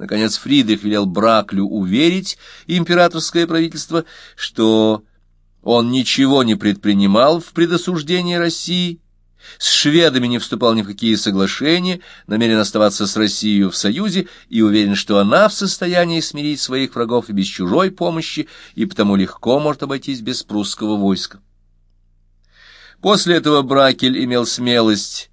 Наконец Фридрих велел Браклю уверить императорское правительство, что он ничего не предпринимал в предосуждении России, с шведами не вступал ни в какие соглашения, намерен оставаться с Россией в союзе и уверен, что она в состоянии смирить своих врагов и без чужой помощи, и потому легко может обойтись без прусского войска. После этого Бракель имел смелость,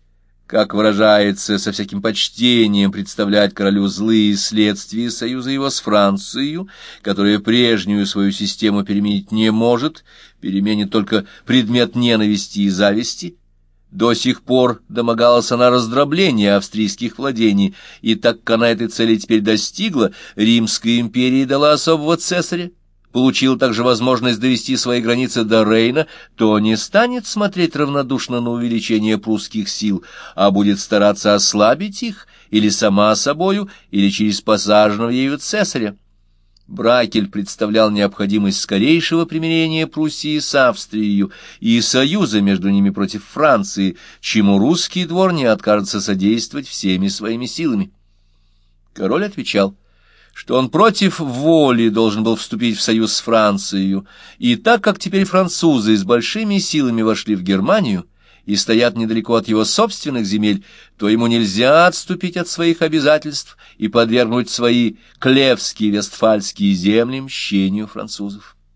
как выражается, со всяким почтением представлять королю злые следствия союза его с Францией, которая прежнюю свою систему переменить не может, переменит только предмет ненависти и зависти, до сих пор домогалась она раздробления австрийских владений, и так как она этой цели теперь достигла, Римская империя дала особого цесаря, получил также возможность довести свои границы до Рейна, то не станет смотреть равнодушно на увеличение прусских сил, а будет стараться ослабить их или сама собою, или через посаженного ею цесаря. Бракель представлял необходимость скорейшего примирения Пруссии с Австрией и союза между ними против Франции, чему русский двор не откажется содействовать всеми своими силами. Король отвечал, что он против воли должен был вступить в союз с Францией, и так как теперь французы с большими силами вошли в Германию, и стоят недалеко от его собственных земель, то ему нельзя отступить от своих обязательств и подвергнуть свои клевские вестфальские земли мщению французов.